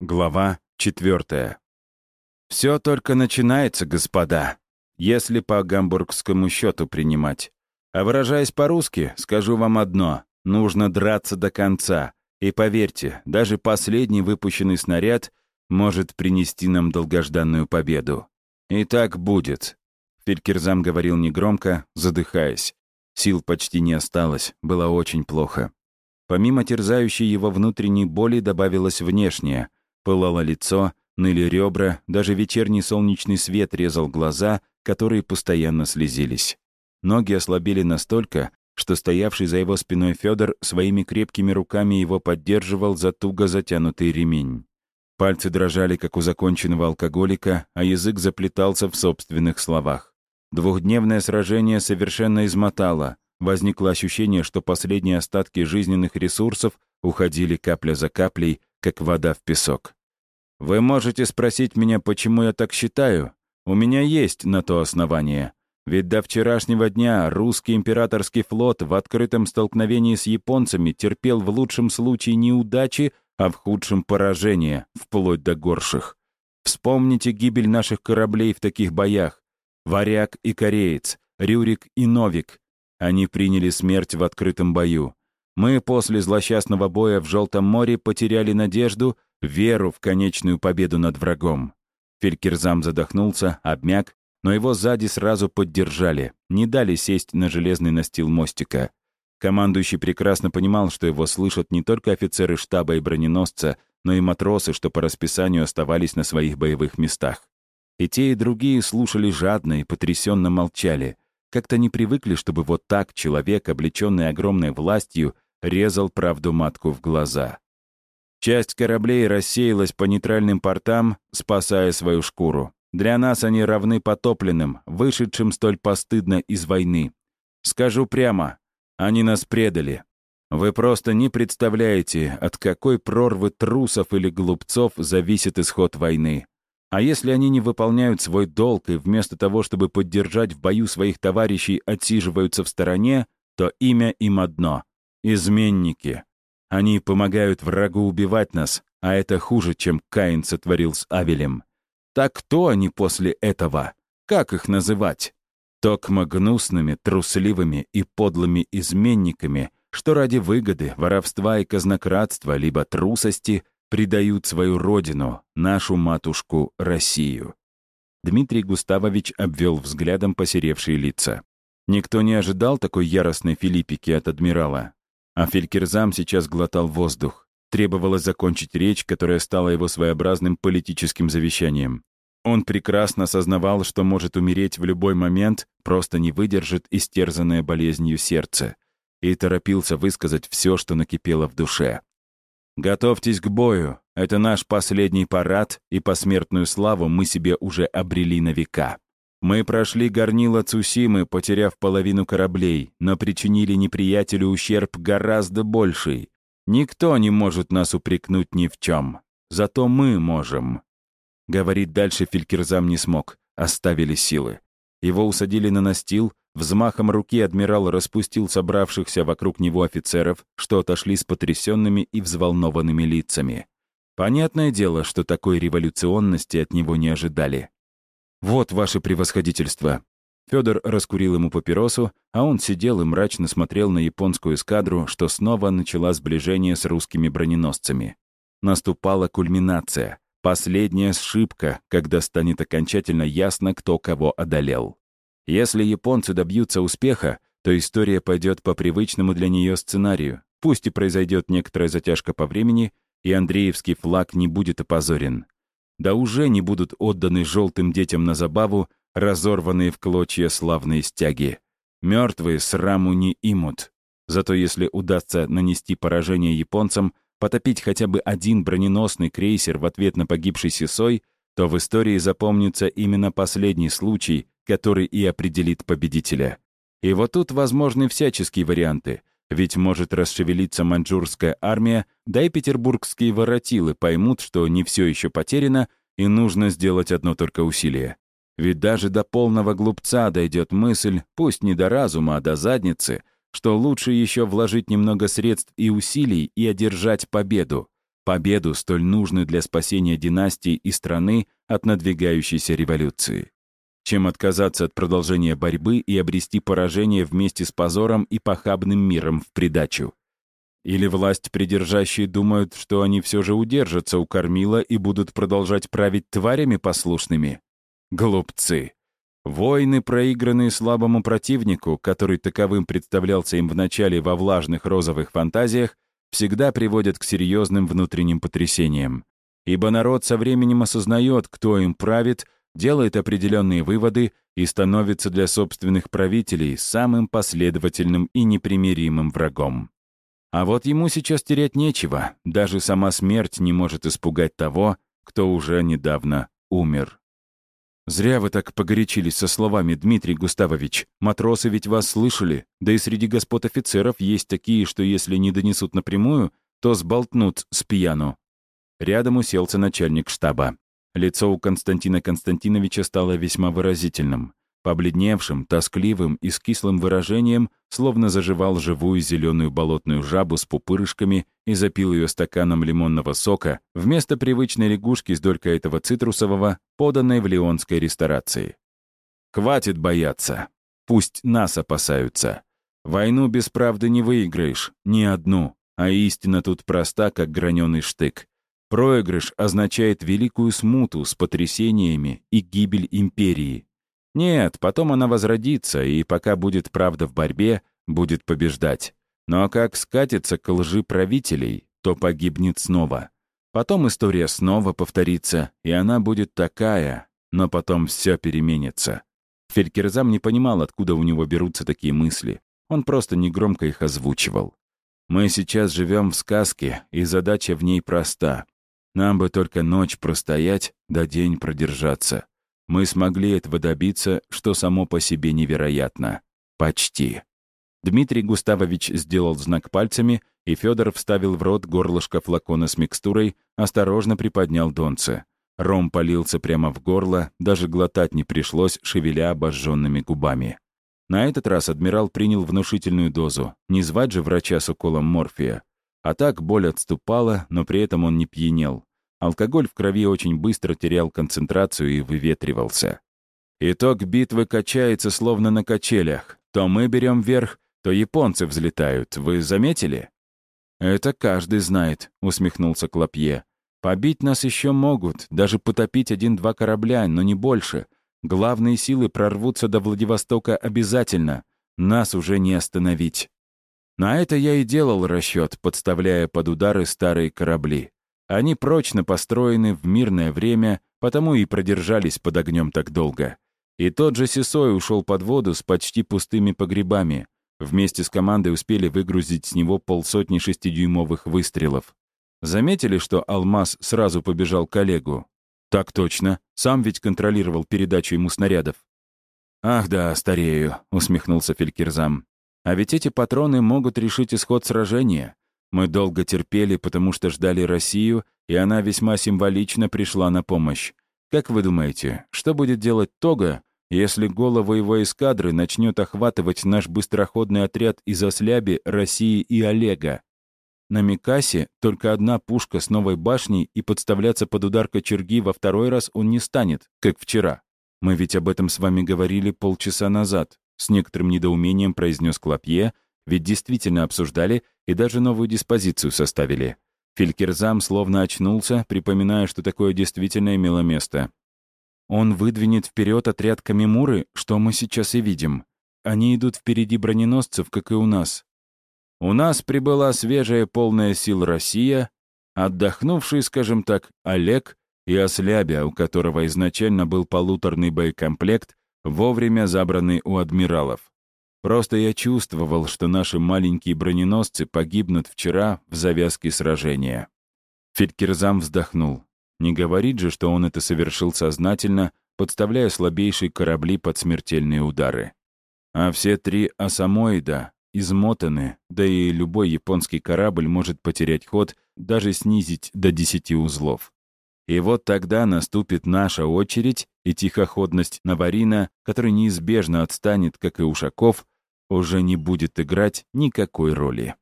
Глава четвертая. Все только начинается, господа, если по гамбургскому счету принимать. А выражаясь по-русски, скажу вам одно. Нужно драться до конца. И поверьте, даже последний выпущенный снаряд может принести нам долгожданную победу. И так будет. Фелькерзам говорил негромко, задыхаясь. Сил почти не осталось, было очень плохо. Помимо терзающей его внутренней боли добавилась внешняя — Пылало лицо, ныли ребра, даже вечерний солнечный свет резал глаза, которые постоянно слезились. Ноги ослабели настолько, что стоявший за его спиной Федор своими крепкими руками его поддерживал за туго затянутый ремень. Пальцы дрожали, как у законченного алкоголика, а язык заплетался в собственных словах. Двухдневное сражение совершенно измотало. Возникло ощущение, что последние остатки жизненных ресурсов уходили капля за каплей, как вода в песок. Вы можете спросить меня, почему я так считаю? У меня есть на то основание. Ведь до вчерашнего дня русский императорский флот в открытом столкновении с японцами терпел в лучшем случае неудачи, а в худшем поражение, вплоть до горших. Вспомните гибель наших кораблей в таких боях. Варяг и Кореец, Рюрик и Новик. Они приняли смерть в открытом бою. Мы после злосчастного боя в Желтом море потеряли надежду — веру в конечную победу над врагом. Фелькерзам задохнулся, обмяк, но его сзади сразу поддержали, не дали сесть на железный настил мостика. Командующий прекрасно понимал, что его слышат не только офицеры штаба и броненосца, но и матросы, что по расписанию оставались на своих боевых местах. И те, и другие слушали жадно и потрясенно молчали. Как-то не привыкли, чтобы вот так человек, облеченный огромной властью, резал правду матку в глаза. Часть кораблей рассеялась по нейтральным портам, спасая свою шкуру. Для нас они равны потопленным, вышедшим столь постыдно из войны. Скажу прямо, они нас предали. Вы просто не представляете, от какой прорвы трусов или глупцов зависит исход войны. А если они не выполняют свой долг и вместо того, чтобы поддержать в бою своих товарищей, отсиживаются в стороне, то имя им одно — изменники. Они помогают врагу убивать нас, а это хуже, чем Каин сотворил с Авелем. Так кто они после этого? Как их называть? Токмо гнусными, трусливыми и подлыми изменниками, что ради выгоды, воровства и казнократства, либо трусости предают свою родину, нашу матушку Россию. Дмитрий Густавович обвел взглядом посеревшие лица. Никто не ожидал такой яростной филиппики от адмирала. А Фелькерзам сейчас глотал воздух. Требовалось закончить речь, которая стала его своеобразным политическим завещанием. Он прекрасно осознавал, что может умереть в любой момент, просто не выдержит истерзанное болезнью сердце, и торопился высказать все, что накипело в душе. «Готовьтесь к бою. Это наш последний парад, и посмертную славу мы себе уже обрели на века». Мы прошли горнило Цусимы, потеряв половину кораблей, но причинили неприятелю ущерб гораздо больший. Никто не может нас упрекнуть ни в чем. Зато мы можем. Говорить дальше Фелькерзам не смог. Оставили силы. Его усадили на настил, взмахом руки адмирал распустил собравшихся вокруг него офицеров, что отошли с потрясенными и взволнованными лицами. Понятное дело, что такой революционности от него не ожидали. «Вот ваше превосходительство». Федор раскурил ему папиросу, а он сидел и мрачно смотрел на японскую эскадру, что снова начала сближение с русскими броненосцами. Наступала кульминация, последняя сшибка, когда станет окончательно ясно, кто кого одолел. Если японцы добьются успеха, то история пойдет по привычному для нее сценарию. Пусть и произойдет некоторая затяжка по времени, и Андреевский флаг не будет опозорен да уже не будут отданы желтым детям на забаву разорванные в клочья славные стяги. Мертвые сраму не имут. Зато если удастся нанести поражение японцам, потопить хотя бы один броненосный крейсер в ответ на погибший Сесой, то в истории запомнится именно последний случай, который и определит победителя. И вот тут возможны всяческие варианты, ведь может расшевелиться маньчжурская армия, да и петербургские воротилы поймут, что не все еще потеряно, и нужно сделать одно только усилие. Ведь даже до полного глупца дойдет мысль, пусть не до разума, а до задницы, что лучше еще вложить немного средств и усилий и одержать победу. победу, столь нужную для спасения династии и страны от надвигающейся революции. Чем отказаться от продолжения борьбы и обрести поражение вместе с позором и похабным миром в придачу. Или власть придержащие думают, что они все же удержатся у кормила и будут продолжать править тварями послушными? Глупцы. Войны, проигранные слабому противнику, который таковым представлялся им вначале во влажных розовых фантазиях, всегда приводят к серьезным внутренним потрясениям. Ибо народ со временем осознает, кто им правит, делает определенные выводы и становится для собственных правителей самым последовательным и непримиримым врагом. А вот ему сейчас терять нечего, даже сама смерть не может испугать того, кто уже недавно умер. «Зря вы так погорячились со словами, Дмитрий Густавович. Матросы ведь вас слышали. Да и среди господ офицеров есть такие, что если не донесут напрямую, то сболтнут с пьяну». Рядом уселся начальник штаба. Лицо у Константина Константиновича стало весьма выразительным. Побледневшим, тоскливым и с кислым выражением, словно заживал живую зеленую болотную жабу с пупырышками и запил ее стаканом лимонного сока вместо привычной лягушки с долькой этого цитрусового, поданной в леонской ресторации. «Хватит бояться. Пусть нас опасаются. Войну без правды не выиграешь, ни одну, а истина тут проста, как граненый штык. Проигрыш означает великую смуту с потрясениями и гибель империи, нет, потом она возродится, и пока будет правда в борьбе, будет побеждать. Но как скатится к лжи правителей, то погибнет снова. Потом история снова повторится, и она будет такая, но потом все переменится. Фелькерзам не понимал, откуда у него берутся такие мысли. Он просто негромко их озвучивал. «Мы сейчас живем в сказке, и задача в ней проста. Нам бы только ночь простоять, да день продержаться. Мы смогли этого добиться, что само по себе невероятно. Почти. Дмитрий Густавович сделал знак пальцами, и Федор вставил в рот горлышко флакона с микстурой, осторожно приподнял донце. Ром полился прямо в горло, даже глотать не пришлось, шевеля обожженными губами. На этот раз адмирал принял внушительную дозу. Не звать же врача с уколом морфия. А так боль отступала, но при этом он не пьянел. Алкоголь в крови очень быстро терял концентрацию и выветривался. Итог битвы качается словно на качелях. То мы берем верх, то японцы взлетают. Вы заметили? «Это каждый знает», — усмехнулся Клопье. «Побить нас еще могут, даже потопить один-два корабля, но не больше. Главные силы прорвутся до Владивостока обязательно. Нас уже не остановить». На это я и делал расчет, подставляя под удары старые корабли. Они прочно построены в мирное время, потому и продержались под огнем так долго. И тот же Сесой ушел под воду с почти пустыми погребами. Вместе с командой успели выгрузить с него полсотни шестидюймовых выстрелов. Заметили, что «Алмаз» сразу побежал к Олегу? Так точно. Сам ведь контролировал передачу ему снарядов. «Ах да, старею», — усмехнулся Фелькерзам. «А ведь эти патроны могут решить исход сражения. Мы долго терпели, потому что ждали Россию, и она весьма символично пришла на помощь. Как вы думаете, что будет делать Тога, если голову его эскадры начнет охватывать наш быстроходный отряд из Осляби, России и Олега? На Микасе только одна пушка с новой башней, и подставляться под удар кочерги во второй раз он не станет, как вчера. Мы ведь об этом с вами говорили полчаса назад. С некоторым недоумением произнес Клопье, ведь действительно обсуждали и даже новую диспозицию составили. Фелькерзам словно очнулся, припоминая, что такое действительно имело место. Он выдвинет вперед отряд Камимуры, что мы сейчас и видим. Они идут впереди броненосцев, как и у нас. У нас прибыла свежая полная сил Россия, отдохнувший, скажем так, Олег и Ослябя, у которого изначально был полуторный боекомплект, вовремя забранный у адмиралов. Просто я чувствовал, что наши маленькие броненосцы погибнут вчера в завязке сражения. Фелькерзам вздохнул. Не говорит же, что он это совершил сознательно, подставляя слабейшие корабли под смертельные удары. А все три асамоида измотаны, да и любой японский корабль может потерять ход, даже снизить до 10 узлов. И вот тогда наступит наша очередь, и тихоходность Наварина, который неизбежно отстанет, как и Ушаков, уже не будет играть никакой роли.